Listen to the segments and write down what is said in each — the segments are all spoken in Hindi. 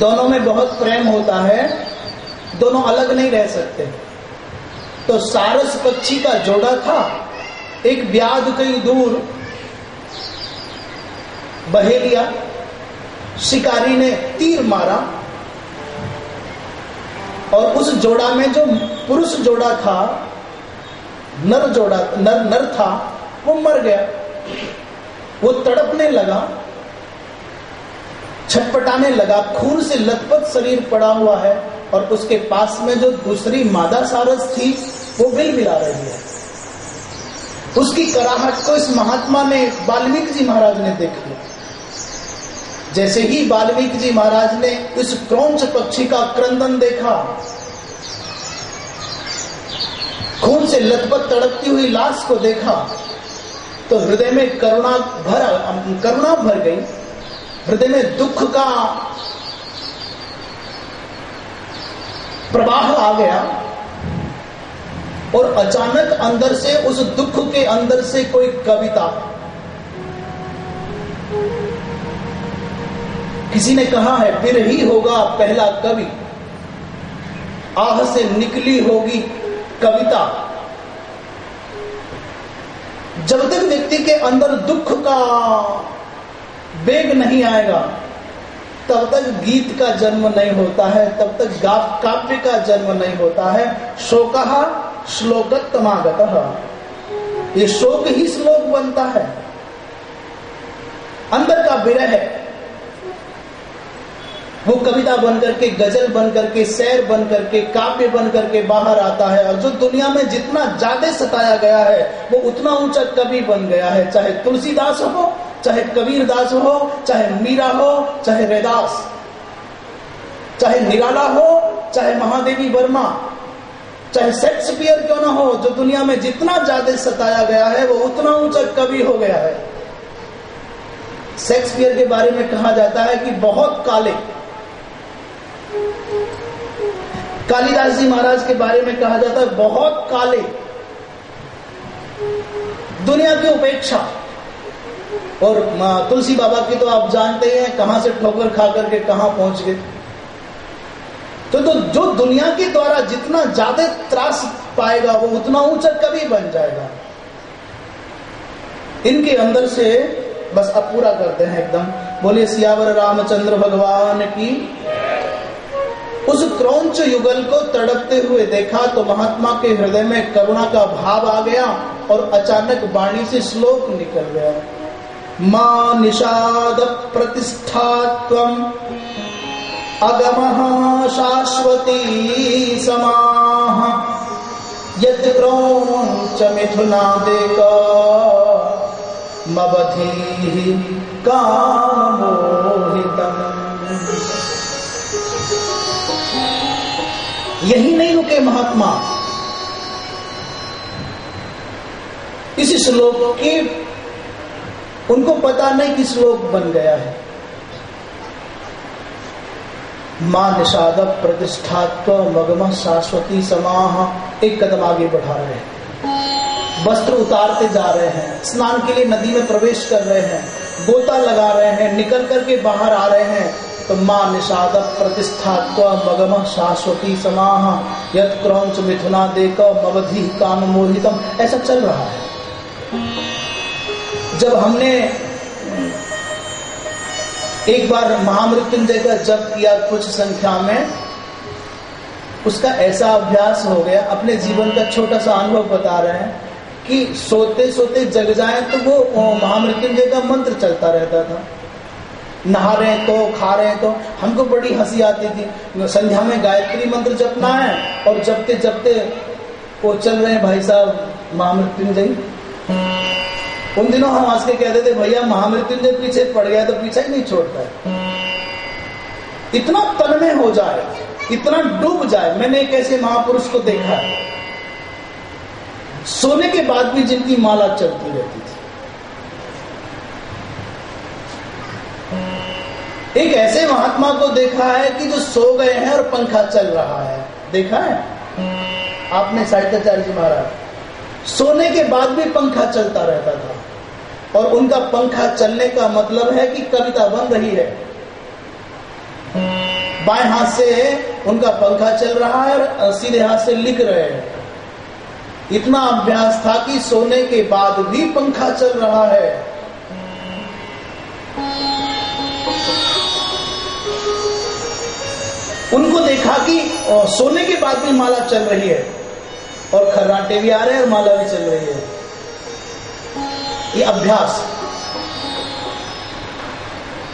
दोनों में बहुत प्रेम होता है, दोनों अलग नहीं रह सकते। तो सारस पक्षी का जोड़ा था, एक ब्याज कहीं दूर बहे लिया, शिकारी ने तीर मारा, और उस जोड़ा में जो पुरुष जोड़ा था, नर जोड़ा, नर नर था, वो मर गया। वो तड़पने लगा छटपटाने लगा, खून से लथपथ शरीर पड़ा हुआ है और उसके पास में जो दूसरी मादा सारस थी, वो बिल मिला रही है। उसकी कराहट को इस महात्मा ने, वाल्मीकि जी महाराज ने देख लिया। जैसे ही वाल्मीकि जी महाराज ने इस क्रौच पक्षी का क्रंदन देखा, खून से लथपथ तड़पती हुई लाश को देखा तो हृदय में करुणा भर करुणा भर गई। हृदय में दुख का प्रवाह आ गया और अचानक अंदर से, उस दुख के अंदर से कोई कविता। किसी ने कहा है, फिर ही होगा पहला कवि। आह से निकली होगी कविता। जब तक व्यक्ति के अंदर दुख का वेग नहीं आएगा। तब तक गीत का जन्म नहीं होता है, तब तक काव्य का जन्म नहीं होता है। शोक श्लोकतमागत ये शोक ही श्लोक बनता है। अंदर का विरह वो कविता बन करके गज़ल बन करके शैर बन करके काव्य बन करके बाहर आता है और जो दुनिया में जितना ज़्यादा सताया गया है, वो उतना ऊँचा कवि बन गया है, चाहे तुलसीदास हो चाहे कबीर दास हो, चाहे मीरा हो, चाहे रेदास, चाहे निराला हो, चाहे महादेवी वर्मा, चाहे शेक्सपियर क्यों ना हो, जो दुनिया में जितना ज़्यादा सताया गया है, वो उतना ऊँचा कवि हो गया है। शेक्सपियर के बारे में कहा जाता है कि बहुत काले, कालिदास जी महाराज के बारे में कहा जाता है, बहुत काले, दुनिया की उपेक्षा और तुलसी बाबा की तो आप जानते हैं कहाँ से ठोकर खा करके कहाँ पहुँच गए। तो, तो जो दुनिया के द्वारा जितना ज़्यादा त्रास पाएगा वो उतना ऊँचा कभी बन जाएगा। इनके अंदर से बस अब पूरा करते हैं एकदम। बोलिए सियावर रामचंद्र भगवान की उस क्रौच युगल को तड़पते हुए देखा तो महात्मा के हृदय में करुणा का भाव आ गया और अचानक वाणी से श्लोक निकल गया। निषाद प्रतिष्ठा अगम शाश्वती यद क्रौच मिथुनादेक काम यही नहीं रुके महात्मा। इस श्लोक की उनको पता नहीं कि श्लोक बन गया है। माँ निषाद प्रतिष्ठात्व मगम शाश्वती समाह एक कदम आगे बढ़ा रहे हैं। वस्त्र उतारते जा रहे हैं, स्नान के लिए नदी में प्रवेश कर रहे हैं, गोता लगा रहे हैं, निकल करके बाहर आ रहे हैं। तो माँ निषाद प्रतिष्ठात्व मगम शाश्वती समाह यद क्रौच मिथुना देक मवधि काम मोहितम ऐसा चल रहा है। जब हमने एक बार महामृत्युंजय का जप किया कुछ संख्या में, उसका ऐसा अभ्यास हो गया, अपने जीवन का छोटा सा अनुभव बता रहे हैं कि सोते सोते जग जाए तो वो महामृत्युंजय का मंत्र चलता रहता था। नहा रहे तो खा रहे तो हमको बड़ी हँसी आती थी। संध्या में गायत्री मंत्र जपना है और जपते जपते वो चल रहे हैं भाई साहब महामृत्युंजय। उन दिनों हम हंस के कहते थे भैया महामृत्युंजय पीछे पड़ गया तो पीछे ही नहीं छोड़ता है। इतना तन हो जाए, इतना डूब जाए, मैंने एक ऐसे महापुरुष को देखा है। सोने के बाद भी जिनकी माला चलती रहती थी। एक ऐसे महात्मा को देखा है कि जो सो गए हैं और पंखा चल रहा है। देखा है? आपने साहित्याचार्य जी महाराज सोने के बाद भी पंखा चलता रहता था। और उनका पंखा चलने का मतलब है कि कविता बन रही है। बाएँ हाथ से उनका पंखा चल रहा है और सीधे हाथ से लिख रहे हैं। इतना अभ्यास था कि सोने के बाद भी पंखा चल रहा है। उनको देखा कि सोने के बाद भी माला चल रही है। और खर्राटे भी आ रहे हैं और माला भी चल रही है। ये अभ्यास।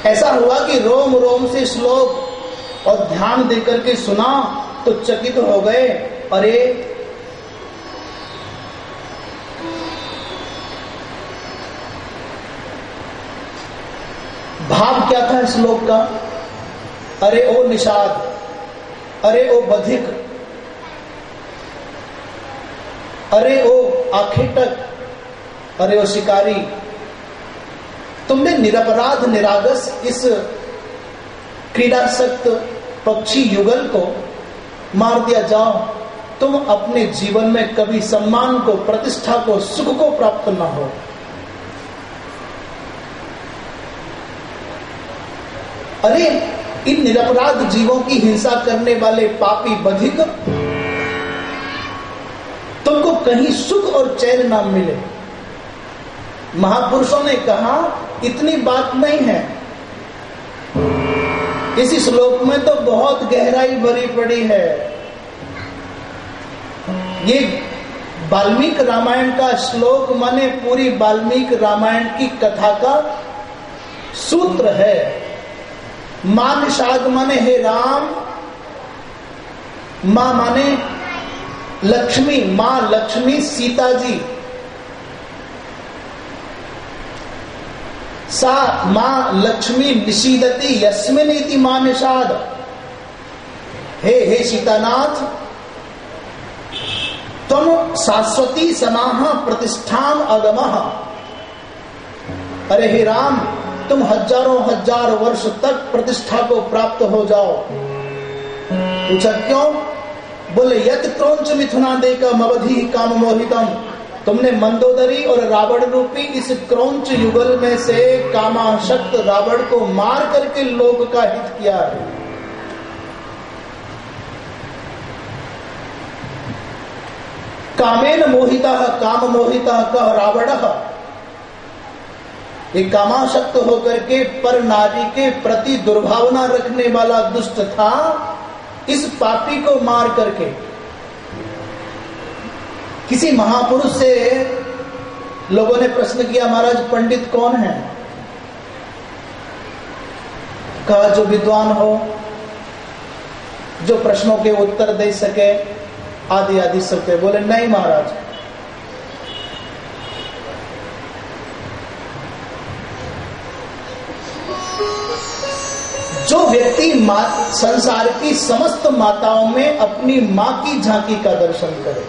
ऐसा हुआ कि रोम रोम से श्लोक और ध्यान देकर के सुना तो चकित हो गए। अरे, भाव क्या था श्लोक का? अरे ओ निषाद, अरे ओ बधिक अरे ओ आखेटक अरे ओ शिकारी, तुमने निरपराध निरागस इस क्रीडासक्त पक्षी युगल को मार दिया जाओ। तुम अपने जीवन में कभी सम्मान को, प्रतिष्ठा को, सुख को प्राप्त न हो। अरे, इन निरपराध जीवों की हिंसा करने वाले पापी बधिक तुमको कहीं सुख और चैन ना मिले। महापुरुषों ने कहा, इतनी बात नहीं है। इस श्लोक में तो बहुत गहराई भरी पड़ी है। ये वाल्मीकि रामायण का श्लोक माने पूरी वाल्मीकि रामायण की कथा का सूत्र है। माँ निषाद माने हे राम, माँ माने लक्ष्मी, माँ लक्ष्मी सीता जी सा माँ लक्ष्मी निषीदती यस्मिन माँ निषाद। हे हे सीतानाथ तुम शाश्वती समाह प्रतिष्ठान अगम। अरे हे राम, तुम हज़ारों हज़ार वर्ष तक प्रतिष्ठा को प्राप्त हो जाओ। पूछा क्यों? बोले, यत क्रौच मिथुना देकर मवधि काम मोहितम तुमने मंदोदरी और रावण रूपी इस क्रौच युगल में से कामाशक्त रावण को मार करके लोग का हित किया है। कामेन मोहिता काम मोहिता कह रावण। ये कामाशक्त होकर के पर नारी के प्रति दुर्भावना रखने वाला दुष्ट था। इस पापी को मार करके। किसी महापुरुष से लोगों ने प्रश्न किया, महाराज, पंडित कौन है? कहा, जो विद्वान हो, जो प्रश्नों के उत्तर दे सके आदि आदि सब बोले, नहीं, महाराज। जो व्यक्ति संसार की समस्त माताओं में अपनी माँ की झांकी का दर्शन करे।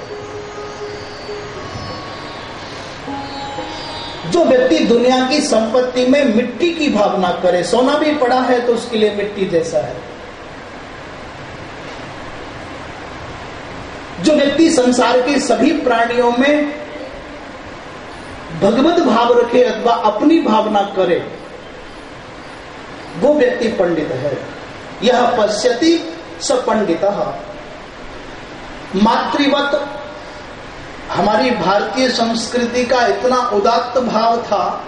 जो व्यक्ति दुनिया की संपत्ति में मिट्टी की भावना करे, सोना भी पड़ा है तो उसके लिए मिट्टी जैसा है। जो व्यक्ति संसार के सभी प्राणियों में भगवत भाव रखे अथवा अपनी भावना करे वो व्यक्ति पंडित है। यह पश्यति स पंडित। मातृवत, हमारी भारतीय संस्कृति का इतना उदात्त भाव था।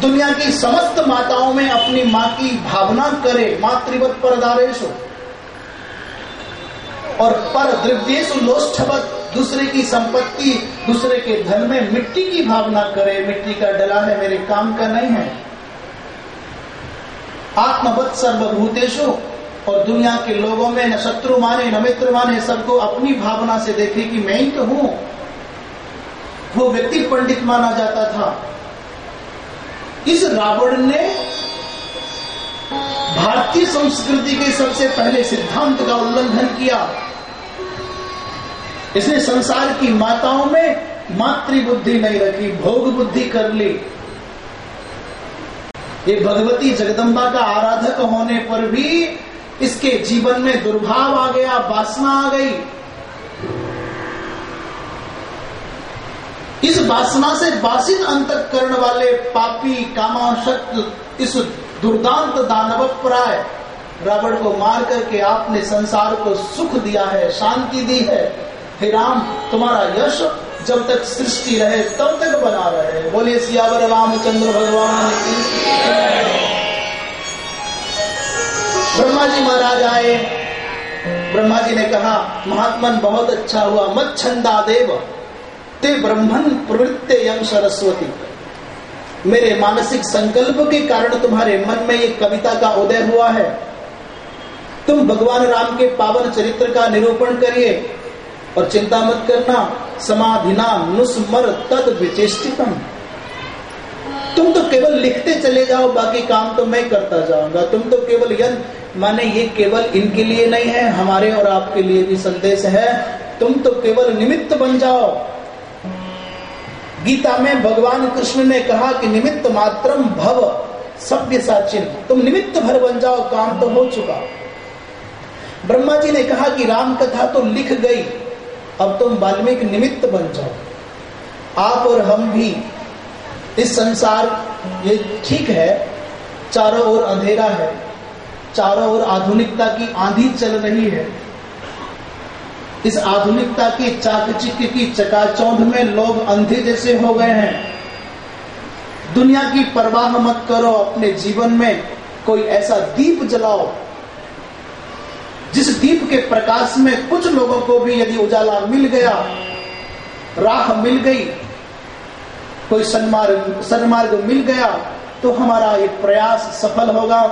दुनिया की समस्त माताओं में अपनी माँ की भावना करे, मातृवत पर परदारेश और पर द्रव्येश लोष्ठवत, दूसरे की संपत्ति, दूसरे के धन में मिट्टी की भावना करे। मिट्टी का डला है, मेरे काम का नहीं है। आत्मवत सर्वभूतेशु और दुनिया के लोगों में न शत्रु माने, न मित्र माने, सबको अपनी भावना से देखे कि मैं ही तो हूँ। वो व्यक्ति पंडित माना जाता था। इस रावण ने भारतीय संस्कृति के सबसे पहले सिद्धांत का उल्लंघन किया। इसने संसार की माताओं में मातृ बुद्धि नहीं रखी भोग बुद्धि कर ली। ये भगवती जगदम्बा का आराधक होने पर भी इसके जीवन में दुर्भाव आ गया, वासना आ गई। इस वासना से बासित अंत करण वाले पापी कामाशक्त इस दुर्दांत दानव प्राय रावण को मार करके आपने संसार को सुख दिया है, शांति दी है। हे राम, तुम्हारा यश जब तक सृष्टि रहे, तब तक बना रहे। बोले सियावर रामचंद्र भगवान की। ब्रह्मा जी महाराज आए। ब्रह्मा जी ने कहा, महात्मन, बहुत अच्छा हुआ। मत छंदा देव। ते ब्रह्मन प्रवृत्ते यम सरस्वती। मेरे मानसिक संकल्प के कारण तुम्हारे मन में ये कविता का उदय हुआ है। तुम भगवान राम के पावन चरित्र का निरूपण करिए। और चिंता मत करना समाधिना नुस्मर, तद विचेष्टितम। तुम तो केवल लिखते चले जाओ, बाकी काम तो मैं करता जाऊँगा। तुम तो केवल यंत्र माने ये केवल इनके लिए नहीं है, हमारे और आपके लिए भी संदेश है। तुम तो केवल निमित्त बन जाओ। गीता में भगवान कृष्ण ने कहा कि निमित्त मात्रम भव, सभ्य साचिन। तुम निमित्त भर बन जाओ, काम तो हो चुका। ब्रह्मा जी ने कहा कि राम कथा तो लिख गई। अब तुम वाल्मीकि निमित्त बन जाओ। आप और हम भी इस संसार, ये ठीक है, चारों ओर अंधेरा है, चारों ओर आधुनिकता की आंधी चल रही है। इस आधुनिकता की चाकचिक की चकाचौंध में लोग अंधे जैसे हो गए हैं। दुनिया की परवाह मत करो अपने जीवन में, कोई ऐसा दीप जलाओ जिस दीप के प्रकाश में कुछ लोगों को भी यदि उजाला मिल गया राह मिल गई, कोई सन्मार्ग सन्मार्ग मिल गया तो हमारा ये प्रयास सफल होगा।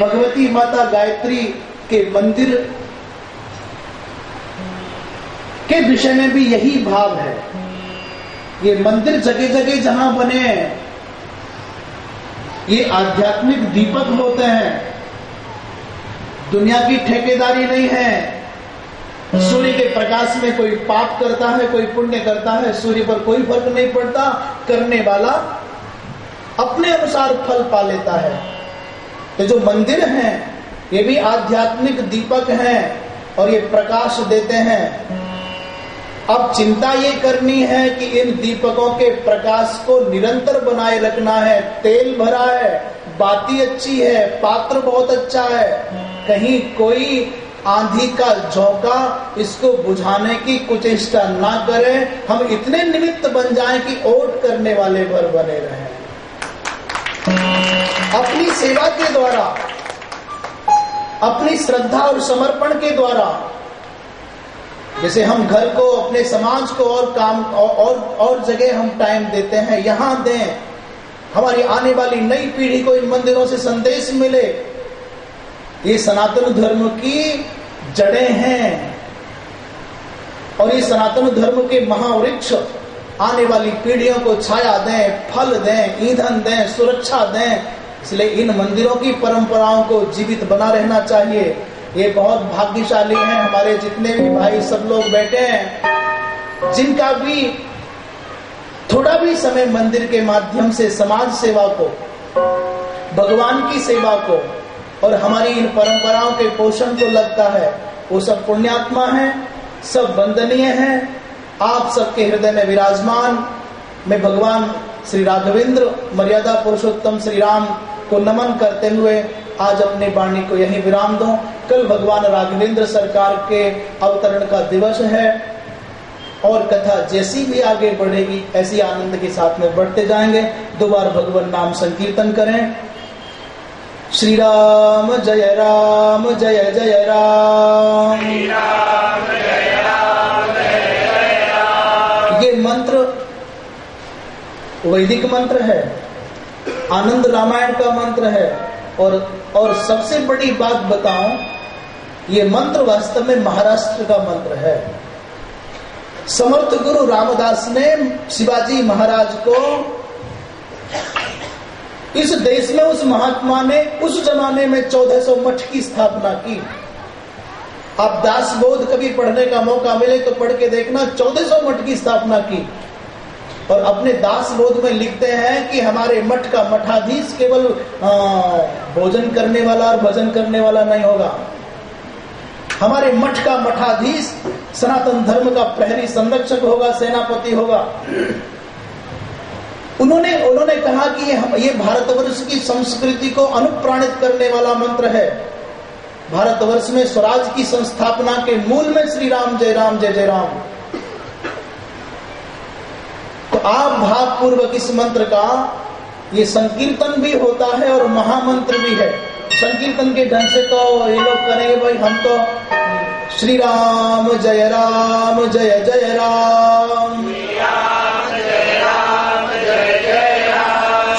भगवती माता गायत्री के मंदिर के विषय में भी यही भाव है। ये मंदिर जगह जगह जहाँ बने ये आध्यात्मिक दीपक होते हैं दुनिया की ठेकेदारी नहीं है। सूर्य के प्रकाश में कोई पाप करता है, कोई पुण्य करता है, सूर्य पर कोई फ़र्क नहीं पड़ता। करने वाला अपने अनुसार फल पा लेता है। तो जो मंदिर हैं, ये भी आध्यात्मिक दीपक हैं और ये प्रकाश देते हैं। अब चिंता ये करनी है कि इन दीपकों के प्रकाश को निरंतर बनाए रखना है। तेल भरा है, बाती अच्छी है, पात्र बहुत अच्छा है। कहीं कोई आंधी का झोंका इसको बुझाने की कुचेष्टा ना करे, हम इतने निमित्त बन जाएँ कि ओट करने वाले भर बने रहे। अपनी सेवा के द्वारा, अपनी श्रद्धा और समर्पण के द्वारा, जैसे हम घर को, अपने समाज को और काम, और और और जगह हम टाइम देते हैं, यहाँ दें। हमारी आने वाली नई पीढ़ी को इन मंदिरों से संदेश मिले ये सनातन धर्म की जड़ें हैं। और ये सनातन धर्म के महावृक्ष आने वाली पीढ़ियों को छाया दें, फल दें, ईंधन दें, सुरक्षा दें। इसलिए इन मंदिरों की परंपराओं को जीवित बना रहना चाहिए। ये बहुत भाग्यशाली हैं हमारे जितने भी भाई सब लोग बैठे हैं, जिनका भी थोड़ा भी समय मंदिर के माध्यम से समाज सेवा को, भगवान की सेवा को और हमारी इन परंपराओं के पोषण को लगता है। वो सब पुण्यात्मा है, सब वंदनीय है। आप सबके हृदय में विराजमान। मैं भगवान श्री राघवेंद्र मर्यादा पुरुषोत्तम श्री राम को नमन करते हुए आज अपने वाणी को यही विराम दो। कल भगवान राघवेंद्र सरकार के अवतरण का दिवस है और कथा जैसी भी आगे बढ़ेगी, ऐसी आनंद के साथ में बढ़ते जाएँगे। दो बार भगवान नाम संकीर्तन करें। श्री राम जय राम, जय जय राम। ये मंत्र वैदिक मंत्र है, आनंद रामायण का मंत्र है, और और सबसे बड़ी बात बताऊँ, ये मंत्र वास्तव में महाराष्ट्र का मंत्र है। समर्थ गुरु रामदास ने शिवाजी महाराज को इस देश में उस महात्मा ने उस जमाने में 1400 मठ की स्थापना की। आप दास बोध कभी पढ़ने का मौका मिले तो पढ़ के देखना 1400 मठ की स्थापना की। और अपने दास बोध में लिखते हैं कि हमारे मठ का मठाधीश केवल भोजन करने वाला और भजन करने वाला नहीं होगा। हमारे मठ का मठाधीश सनातन धर्म का प्रहरी संरक्षक होगा, सेनापति होगा। उन्होंने उन्होंने कहा कि ये भारतवर्ष की संस्कृति को अनुप्राणित करने वाला मंत्र है। भारतवर्ष में स्वराज की संस्थापना के मूल में श्री राम, जय राम, जय जय राम। तो आप भावपूर्वक इस मंत्र का, ये संकीर्तन भी होता है और महामंत्र भी है। संकीर्तन के ढंग से तो ये लोग करेंगे, भाई, हम तो श्री राम, जय राम, जय जय राम।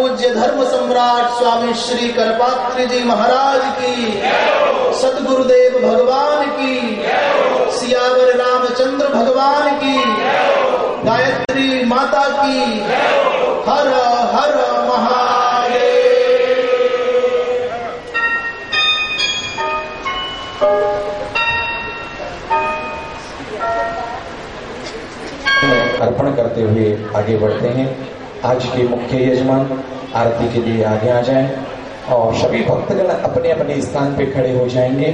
पूज्य धर्म सम्राट स्वामी श्री करपात्री जी महाराज की। सदगुरुदेव भगवान की। सियावर रामचंद्र भगवान की। गायत्री माता की। हर हर अर्पण करते हुए आगे बढ़ते हैं। आज के मुख्य यजमान आरती के लिए आगे आ जाएँ और सभी भक्तगण अपने अपने स्थान पे खड़े हो जाएँगे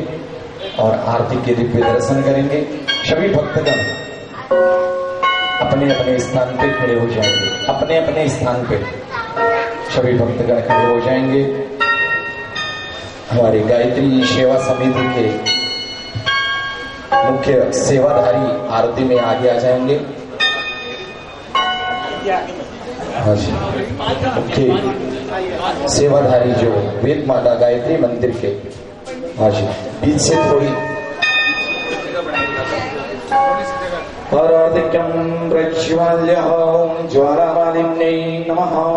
और आरती के दिव्य दर्शन करेंगे। सभी भक्तगण अपने अपने स्थान पे खड़े हो जाएँगे। अपने अपने स्थान पे सभी भक्तगण खड़े हो जाएँगे। हमारी गायत्री सेवा समिति के मुख्य सेवाधारी आरती में आगे आ जाएँगे। हाँ जी। मुख्य सेवाधारी जो वेद माता गायत्री मंदिर के। हाँ जी। बीच से थोड़ी। पराधिक्यं प्रज्वाल्यं ज्वालामालिन्यै नमः।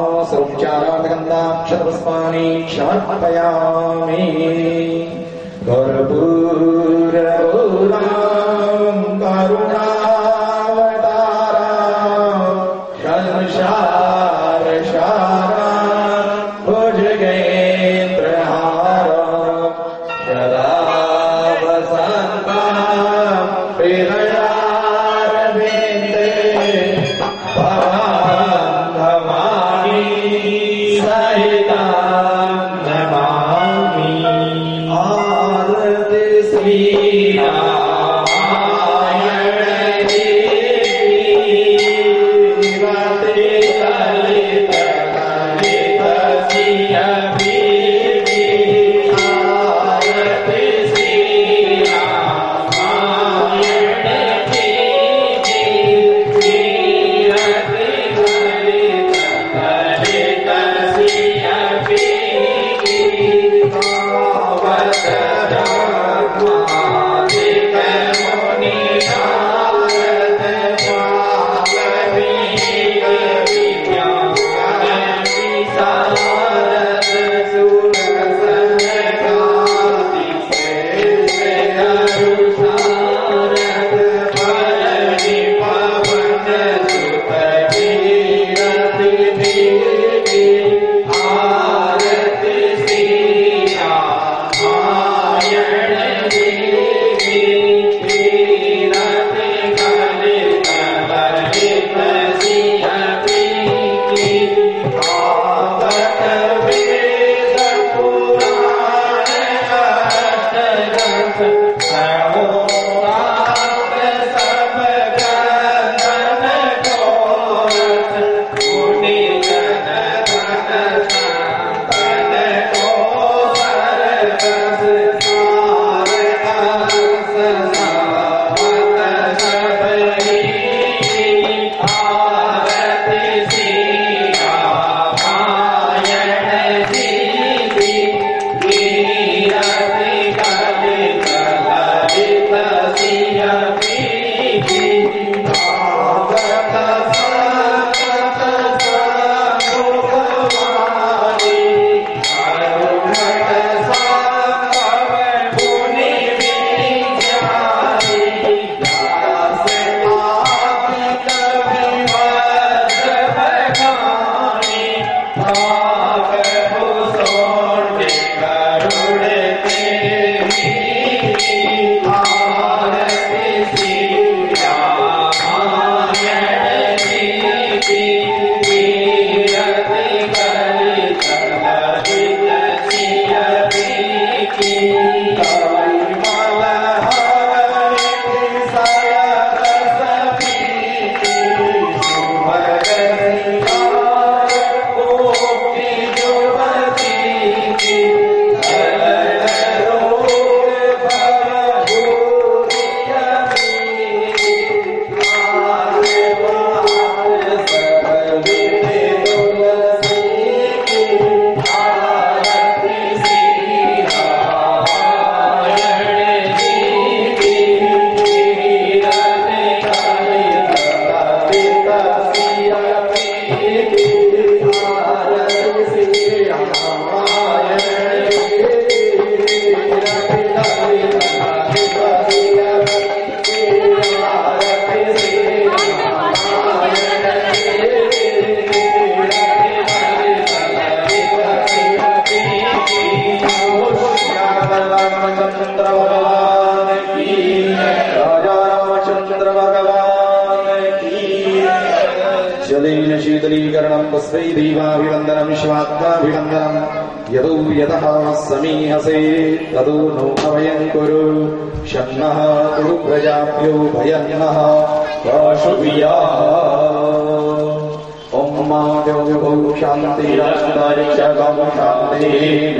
कर्पूरपूर्णं Baba, Baba, पुष्पै देवाभिवन्दनं शिवात्माभिवन्दनं यदौ यतः समीहसे तदो नो अभयं कुरु। प्रजाभ्यो भयन्नः पशुभिया ॐ मा देवो शान्तिरन्तरिक्षगं शान्तिः